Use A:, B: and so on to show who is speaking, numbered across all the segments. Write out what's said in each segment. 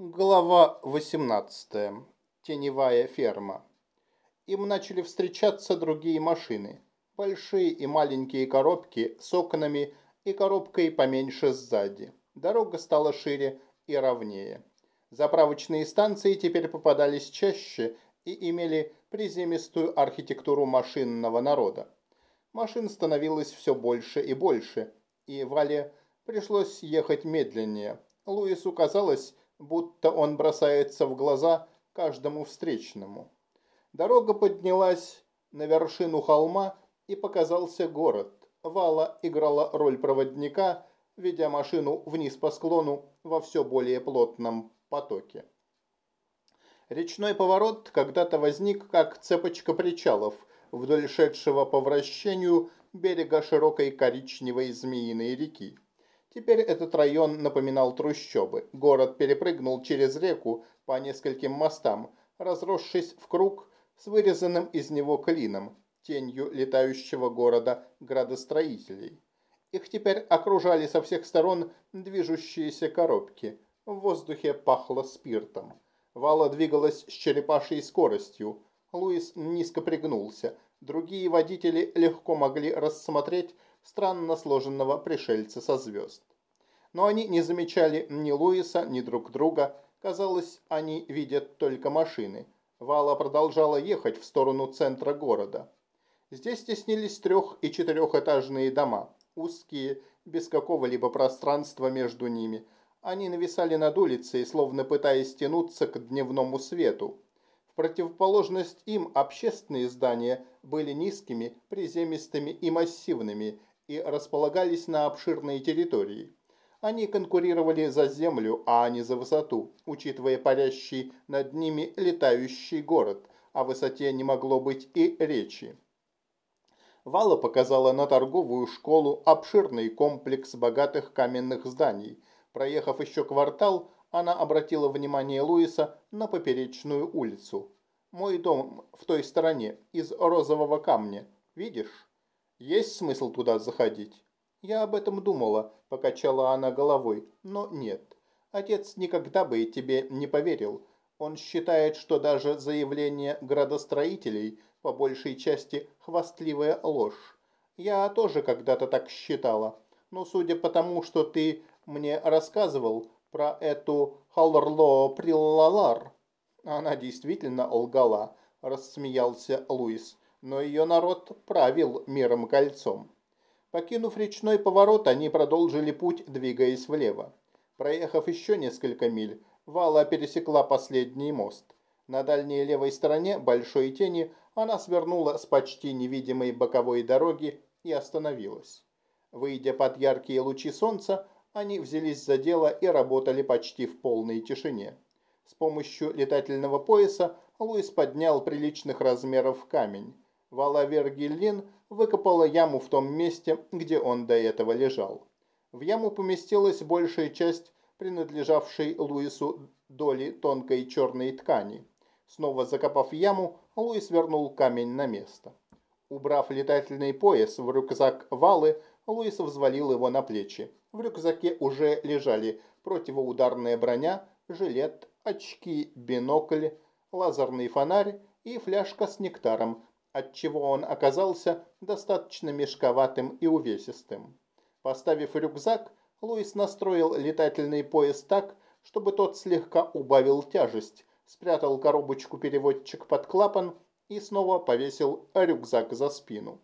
A: Глава 18. Теневая ферма. Им начали встречаться другие машины. Большие и маленькие коробки с окнами и коробкой поменьше сзади. Дорога стала шире и ровнее. Заправочные станции теперь попадались чаще и имели приземистую архитектуру машинного народа. Машин становилось все больше и больше, и Вале пришлось ехать медленнее. Луису казалось, будто он бросается в глаза каждому встречному. Дорога поднялась на вершину холма и показался город. Вала играла роль проводника, ведя машину вниз по склону во все более плотном потоке. Речной поворот когда-то возник как цепочка причалов вдоль шедшего по вращению берега широкой коричневой змеиной реки. Теперь этот район напоминал трущобы. Город перепрыгнул через реку по нескольким мостам, разросшись в круг с вырезанным из него клином, тенью летающего города градостроителей. Их теперь окружали со всех сторон движущиеся коробки. В воздухе пахло спиртом. Вала двигалась с черепашьей скоростью. Луис низко пригнулся. Другие водители легко могли рассмотреть странно сложенного пришельца со звезд. Но они не замечали ни Луиса, ни друг друга. Казалось, они видят только машины. Вала продолжала ехать в сторону центра города. Здесь теснились трех- и четырехэтажные дома, узкие, без какого-либо пространства между ними. Они нависали над улицей, словно пытаясь тянуться к дневному свету противоположность им общественные здания были низкими, приземистыми и массивными и располагались на обширной территории. Они конкурировали за землю, а не за высоту, учитывая парящий над ними летающий город. О высоте не могло быть и речи. Вала показала на торговую школу обширный комплекс богатых каменных зданий. Проехав еще квартал, она обратила внимание Луиса на поперечную улицу. «Мой дом в той стороне, из розового камня. Видишь? Есть смысл туда заходить?» «Я об этом думала», – покачала она головой, – «но нет. Отец никогда бы тебе не поверил. Он считает, что даже заявление градостроителей по большей части хвастливая ложь. Я тоже когда-то так считала. Но судя по тому, что ты мне рассказывал, про эту Халларло Приллалар. Она действительно лгала, рассмеялся Луис, но ее народ правил миром кольцом. Покинув речной поворот, они продолжили путь, двигаясь влево. Проехав еще несколько миль, Вала пересекла последний мост. На дальней левой стороне большой тени она свернула с почти невидимой боковой дороги и остановилась. Выйдя под яркие лучи солнца, они взялись за дело и работали почти в полной тишине. С помощью летательного пояса Луис поднял приличных размеров камень. Валавер Гиллин выкопала яму в том месте, где он до этого лежал. В яму поместилась большая часть принадлежавшей Луису доли тонкой черной ткани. Снова закопав яму, Луис вернул камень на место. Убрав летательный пояс в рюкзак Валы, Луис взвалил его на плечи. В рюкзаке уже лежали противоударная броня, жилет, очки, бинокль, лазерный фонарь и фляжка с нектаром, отчего он оказался достаточно мешковатым и увесистым. Поставив рюкзак, Луис настроил летательный пояс так, чтобы тот слегка убавил тяжесть, спрятал коробочку-переводчик под клапан и снова повесил рюкзак за спину.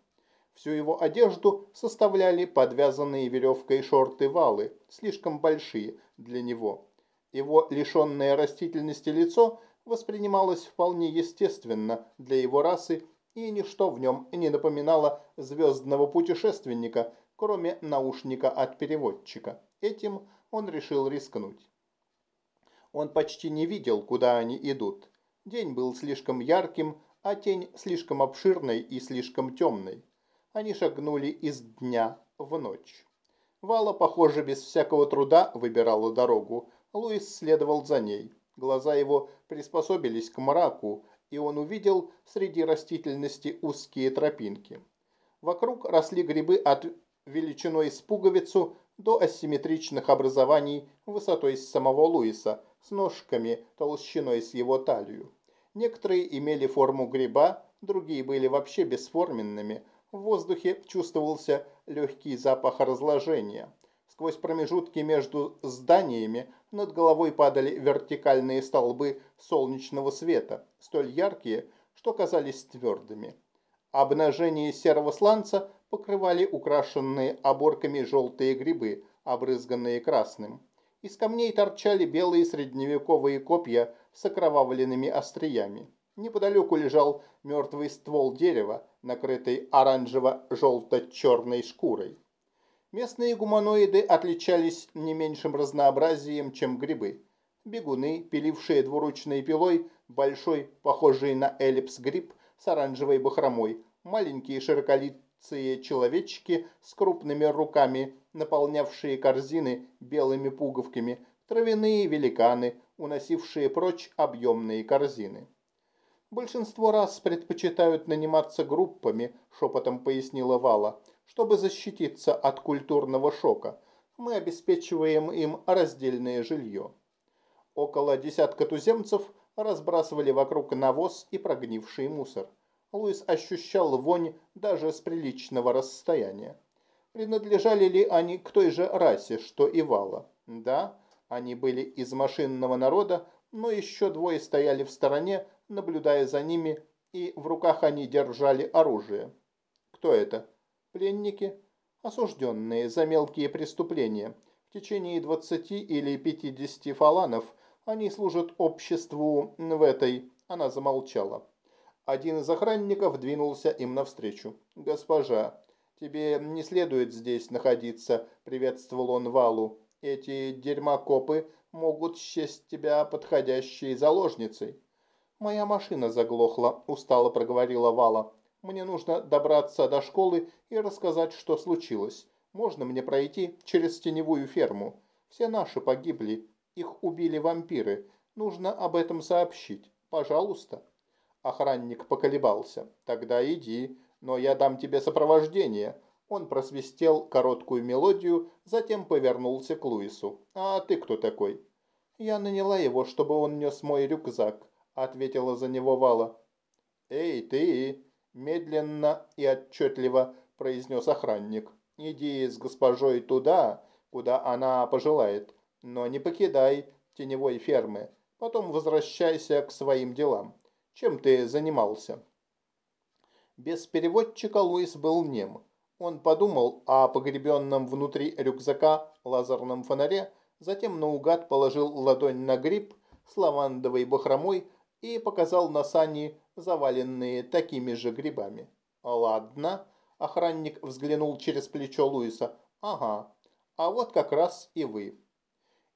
A: Всю его одежду составляли подвязанные веревкой шорты валы, слишком большие для него. Его лишенное растительности лицо воспринималось вполне естественно для его расы, и ничто в нем не напоминало звездного путешественника, кроме наушника от переводчика. Этим он решил рискнуть. Он почти не видел, куда они идут. День был слишком ярким, а тень слишком обширной и слишком темной они шагнули из дня в ночь. Вала, похоже, без всякого труда выбирала дорогу. Луис следовал за ней. Глаза его приспособились к мраку, и он увидел среди растительности узкие тропинки. Вокруг росли грибы от величиной с пуговицу, до асимметричных образований высотой с самого Луиса, с ножками толщиной с его талию. Некоторые имели форму гриба, другие были вообще бесформенными. В воздухе чувствовался легкий запах разложения. Сквозь промежутки между зданиями над головой падали вертикальные столбы солнечного света, столь яркие, что казались твердыми. Обнажение серого сланца покрывали украшенные оборками желтые грибы, обрызганные красным. Из камней торчали белые средневековые копья с окровавленными остриями. Неподалеку лежал мертвый ствол дерева, накрытый оранжево-желто-черной шкурой. Местные гуманоиды отличались не меньшим разнообразием, чем грибы. Бегуны, пилившие двуручной пилой, большой, похожий на эллипс гриб с оранжевой бахромой, маленькие широколицые человечки с крупными руками, наполнявшие корзины белыми пуговками, травяные великаны, уносившие прочь объемные корзины. Большинство раз предпочитают наниматься группами, шепотом пояснила Вала – чтобы защититься от культурного шока. Мы обеспечиваем им раздельное жилье. Около десятка туземцев разбрасывали вокруг навоз и прогнивший мусор. Луис ощущал вонь даже с приличного расстояния. Принадлежали ли они к той же расе, что и Вала? Да, они были из машинного народа, но еще двое стояли в стороне, наблюдая за ними, и в руках они держали оружие. Кто это? Пленники, осужденные за мелкие преступления, в течение 20 или 50 фаланов они служат обществу в этой... Она замолчала. Один из охранников двинулся им навстречу. «Госпожа, тебе не следует здесь находиться», — приветствовал он Валу. «Эти дерьмокопы могут счесть тебя подходящей заложницей». «Моя машина заглохла», — устало проговорила Вала. Мне нужно добраться до школы и рассказать, что случилось. Можно мне пройти через теневую ферму? Все наши погибли. Их убили вампиры. Нужно об этом сообщить. Пожалуйста». Охранник поколебался. «Тогда иди, но я дам тебе сопровождение». Он просвистел короткую мелодию, затем повернулся к Луису. «А ты кто такой?» «Я наняла его, чтобы он нес мой рюкзак», — ответила за него Вала. «Эй, ты!» Медленно и отчетливо произнес охранник. «Иди с госпожой туда, куда она пожелает, но не покидай теневой фермы. Потом возвращайся к своим делам. Чем ты занимался?» Без переводчика Луис был нем. Он подумал о погребенном внутри рюкзака лазерном фонаре, затем наугад положил ладонь на гриб с лавандовой бахромой и показал на сани заваленные такими же грибами. «Ладно», – охранник взглянул через плечо Луиса. «Ага, а вот как раз и вы».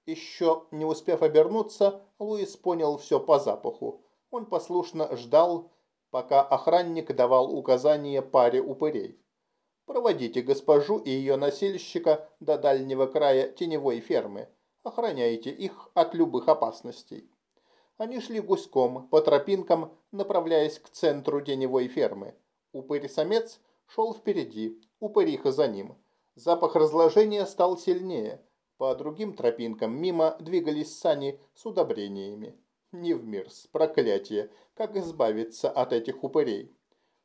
A: Еще не успев обернуться, Луис понял все по запаху. Он послушно ждал, пока охранник давал указания паре упырей. «Проводите госпожу и ее носильщика до дальнего края теневой фермы. Охраняйте их от любых опасностей». Они шли гуськом по тропинкам, направляясь к центру теневой фермы. Упырь-самец шел впереди, упыриха за ним. Запах разложения стал сильнее. По другим тропинкам мимо двигались сани с удобрениями. Не в мир, с проклятие, как избавиться от этих упырей.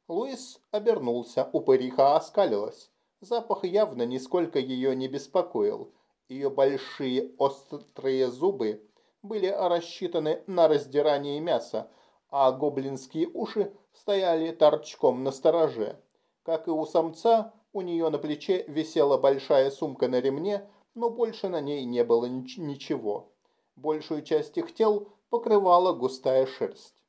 A: Луис обернулся, упыриха оскалилась. Запах явно нисколько ее не беспокоил. Ее большие острые зубы были рассчитаны на раздирание мяса, а гоблинские уши стояли торчком на стороже. Как и у самца, у нее на плече висела большая сумка на ремне, но больше на ней не было ничего. Большую часть их тел покрывала густая шерсть.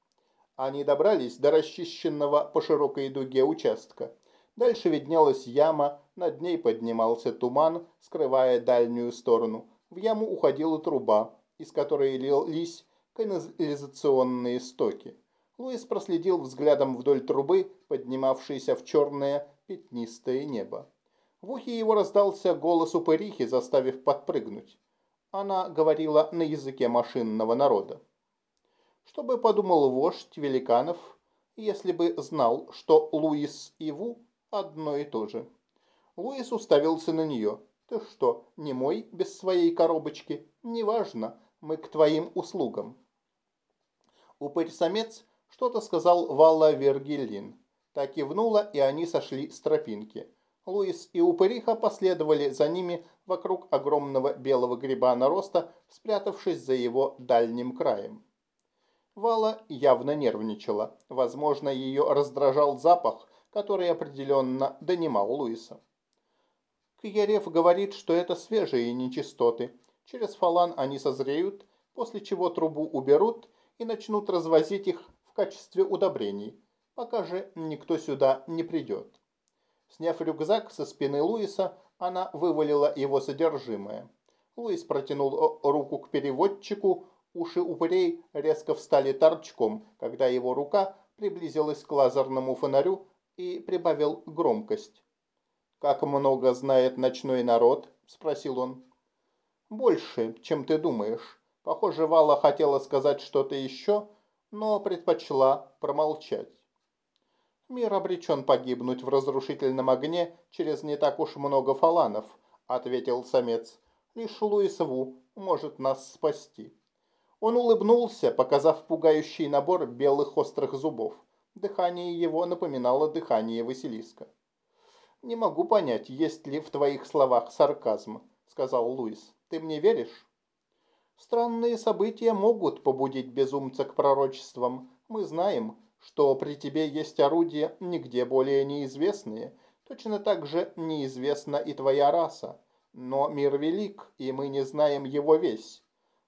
A: Они добрались до расчищенного по широкой дуге участка. Дальше виднелась яма, над ней поднимался туман, скрывая дальнюю сторону. В яму уходила труба, из которой лились канализационные стоки. Луис проследил взглядом вдоль трубы, поднимавшейся в черное пятнистое небо. В ухе его раздался голос упырихи, заставив подпрыгнуть. Она говорила на языке машинного народа. Что бы подумал вождь великанов, если бы знал, что Луис и Ву одно и то же? Луис уставился на нее. Ты что, не мой без своей коробочки? Неважно, мы к твоим услугам. Упырь-самец что-то сказал Валла Вергилин. Так кивнула, и они сошли с тропинки. Луис и Упыриха последовали за ними вокруг огромного белого гриба нароста, спрятавшись за его дальним краем. Вала явно нервничала. Возможно, ее раздражал запах, который определенно донимал Луиса. Кьерев говорит, что это свежие нечистоты. Через фалан они созреют, после чего трубу уберут и начнут развозить их в качестве удобрений, пока же никто сюда не придет. Сняв рюкзак со спины Луиса, она вывалила его содержимое. Луис протянул руку к переводчику, уши упырей резко встали торчком, когда его рука приблизилась к лазерному фонарю и прибавил громкость. «Как много знает ночной народ?» – спросил он. «Больше, чем ты думаешь. Похоже, Вала хотела сказать что-то еще, но предпочла промолчать. Мир обречен погибнуть в разрушительном огне через не так уж много фаланов, ответил самец. Лишь Луис Ву может нас спасти. Он улыбнулся, показав пугающий набор белых острых зубов. Дыхание его напоминало дыхание Василиска. «Не могу понять, есть ли в твоих словах сарказм», — сказал Луис. «Ты мне веришь?» Странные события могут побудить безумца к пророчествам. Мы знаем, что при тебе есть орудия нигде более неизвестные. Точно так же неизвестна и твоя раса. Но мир велик, и мы не знаем его весь.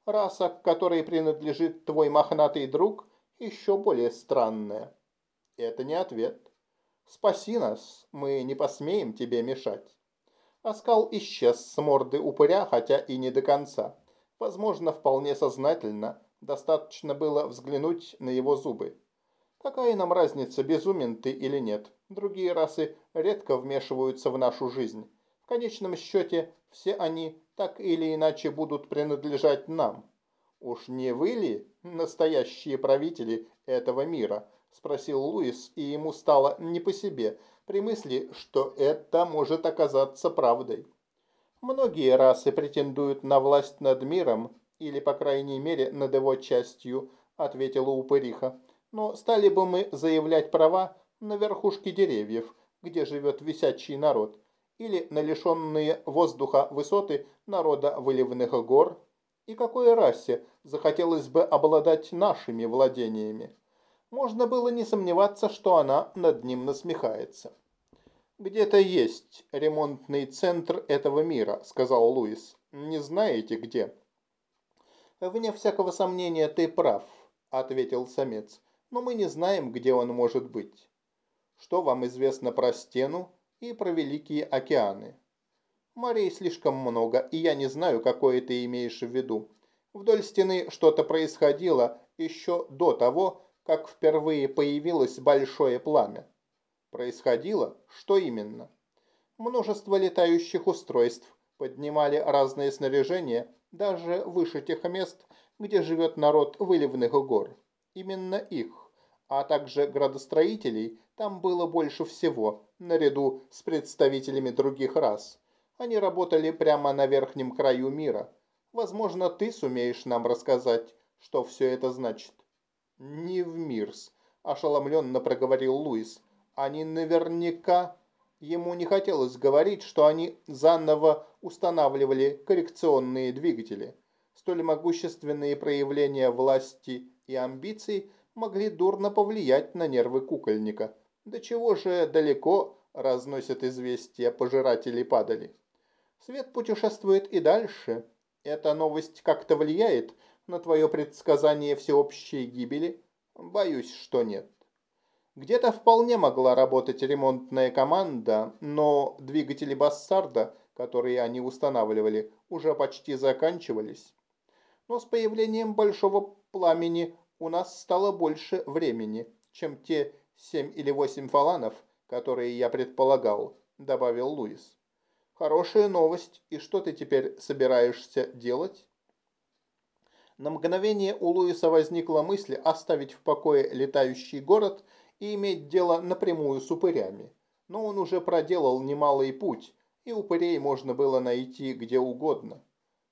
A: Раса, к которой принадлежит твой мохнатый друг, еще более странная. Это не ответ. Спаси нас, мы не посмеем тебе мешать. Оскал исчез с морды упыря, хотя и не до конца. Возможно, вполне сознательно. Достаточно было взглянуть на его зубы. Какая нам разница, безумен ты или нет? Другие расы редко вмешиваются в нашу жизнь. В конечном счете, все они так или иначе будут принадлежать нам. Уж не вы ли настоящие правители этого мира? Спросил Луис, и ему стало не по себе при мысли, что это может оказаться правдой. Многие расы претендуют на власть над миром, или, по крайней мере, над его частью, ответила упыриха. Но стали бы мы заявлять права на верхушке деревьев, где живет висячий народ, или на лишенные воздуха высоты народа выливных гор? И какой расе захотелось бы обладать нашими владениями? Можно было не сомневаться, что она над ним насмехается. «Где-то есть ремонтный центр этого мира», — сказал Луис. «Не знаете, где?» «Вне всякого сомнения, ты прав», — ответил самец. «Но мы не знаем, где он может быть. Что вам известно про стену и про Великие океаны?» «Морей слишком много, и я не знаю, какое ты имеешь в виду. Вдоль стены что-то происходило еще до того, как впервые появилось большое пламя. Происходило? Что именно? Множество летающих устройств поднимали разные снаряжения даже выше тех мест, где живет народ выливных гор. Именно их, а также градостроителей, там было больше всего, наряду с представителями других рас. Они работали прямо на верхнем краю мира. Возможно, ты сумеешь нам рассказать, что все это значит. «Не в Мирс», – ошеломленно проговорил Луис. Они наверняка... Ему не хотелось говорить, что они заново устанавливали коррекционные двигатели. Столь могущественные проявления власти и амбиций могли дурно повлиять на нервы кукольника. До чего же далеко разносят известия пожиратели падали. Свет путешествует и дальше. Эта новость как-то влияет на твое предсказание всеобщей гибели? Боюсь, что нет. Где-то вполне могла работать ремонтная команда, но двигатели Бассарда, которые они устанавливали, уже почти заканчивались. Но с появлением большого пламени у нас стало больше времени, чем те семь или восемь фаланов, которые я предполагал, добавил Луис. Хорошая новость, и что ты теперь собираешься делать? На мгновение у Луиса возникла мысль оставить в покое летающий город – и иметь дело напрямую с упырями. Но он уже проделал немалый путь, и упырей можно было найти где угодно.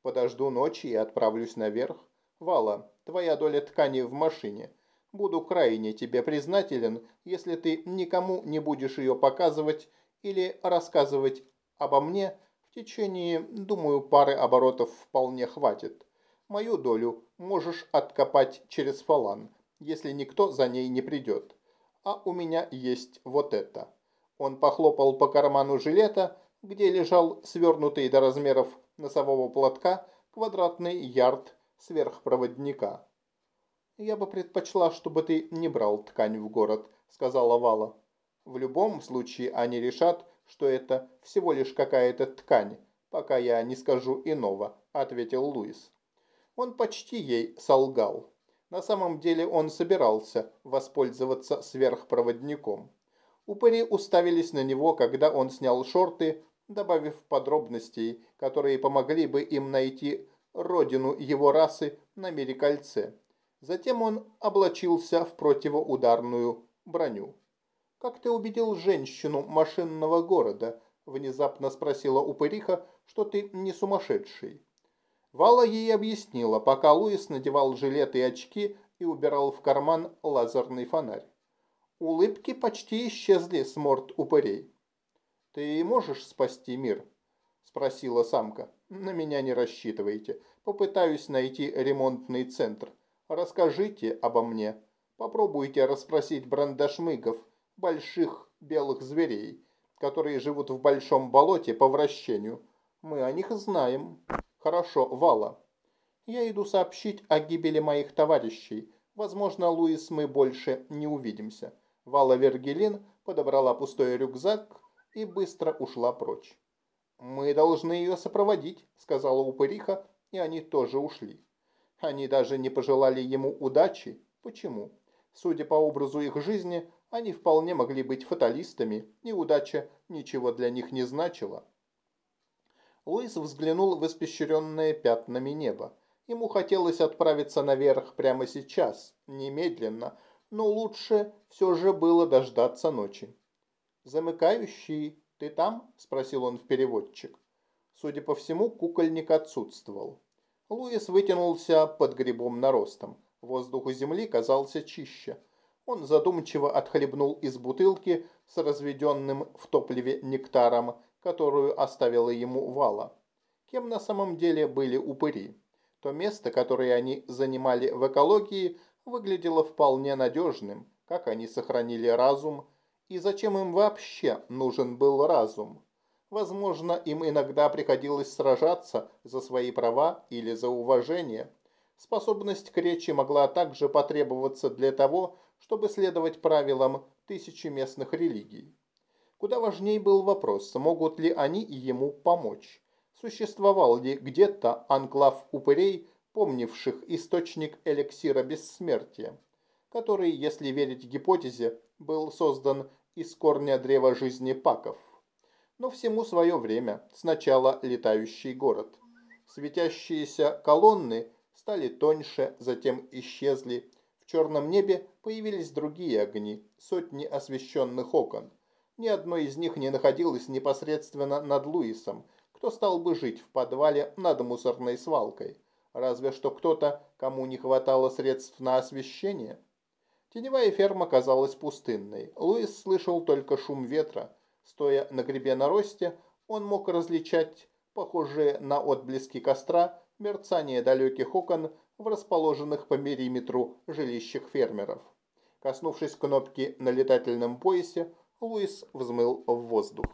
A: Подожду ночи и отправлюсь наверх. Вала, твоя доля ткани в машине. Буду крайне тебе признателен, если ты никому не будешь ее показывать или рассказывать обо мне в течение, думаю, пары оборотов вполне хватит. Мою долю можешь откопать через фалан, если никто за ней не придет. А у меня есть вот это. Он похлопал по карману жилета, где лежал свернутый до размеров носового платка квадратный ярд сверхпроводника. «Я бы предпочла, чтобы ты не брал ткань в город», — сказала Вала. «В любом случае они решат, что это всего лишь какая-то ткань, пока я не скажу иного», — ответил Луис. Он почти ей солгал. На самом деле он собирался воспользоваться сверхпроводником. Упыри уставились на него, когда он снял шорты, добавив подробностей, которые помогли бы им найти родину его расы на мире кольце. Затем он облачился в противоударную броню. «Как ты убедил женщину машинного города?» – внезапно спросила упыриха, что ты не сумасшедший. Вала ей объяснила, пока Луис надевал жилет и очки и убирал в карман лазерный фонарь. Улыбки почти исчезли с морд упырей. «Ты можешь спасти мир?» – спросила самка. «На меня не рассчитывайте. Попытаюсь найти ремонтный центр. Расскажите обо мне. Попробуйте расспросить брандашмыгов, больших белых зверей, которые живут в большом болоте по вращению. Мы о них знаем. Хорошо, Вала. Я иду сообщить о гибели моих товарищей. Возможно, Луис, мы больше не увидимся. Вала Вергелин подобрала пустой рюкзак и быстро ушла прочь. «Мы должны ее сопроводить», — сказала упыриха, и они тоже ушли. Они даже не пожелали ему удачи. Почему? Судя по образу их жизни, они вполне могли быть фаталистами, и удача ничего для них не значила. Луис взглянул в испещренное пятнами небо. Ему хотелось отправиться наверх прямо сейчас, немедленно, но лучше все же было дождаться ночи. «Замыкающий, ты там?» – спросил он в переводчик. Судя по всему, кукольник отсутствовал. Луис вытянулся под грибом наростом. Воздух у земли казался чище. Он задумчиво отхлебнул из бутылки с разведенным в топливе нектаром, которую оставила ему Вала. Кем на самом деле были упыри? То место, которое они занимали в экологии, выглядело вполне надежным. Как они сохранили разум? И зачем им вообще нужен был разум? Возможно, им иногда приходилось сражаться за свои права или за уважение. Способность к речи могла также потребоваться для того, чтобы следовать правилам тысячи местных религий. Куда важнее был вопрос, могут ли они ему помочь. Существовал ли где-то анклав упырей, помнивших источник эликсира бессмертия, который, если верить гипотезе, был создан из корня древа жизни паков. Но всему свое время. Сначала летающий город. Светящиеся колонны стали тоньше, затем исчезли. В черном небе появились другие огни, сотни освещенных окон. Ни одно из них не находилось непосредственно над Луисом. Кто стал бы жить в подвале над мусорной свалкой? Разве что кто-то, кому не хватало средств на освещение. Теневая ферма казалась пустынной. Луис слышал только шум ветра. Стоя на гребе на росте, он мог различать, похожие на отблески костра, мерцание далеких окон в расположенных по периметру жилищах фермеров. Коснувшись кнопки на летательном поясе, Луис взмыл в воздух.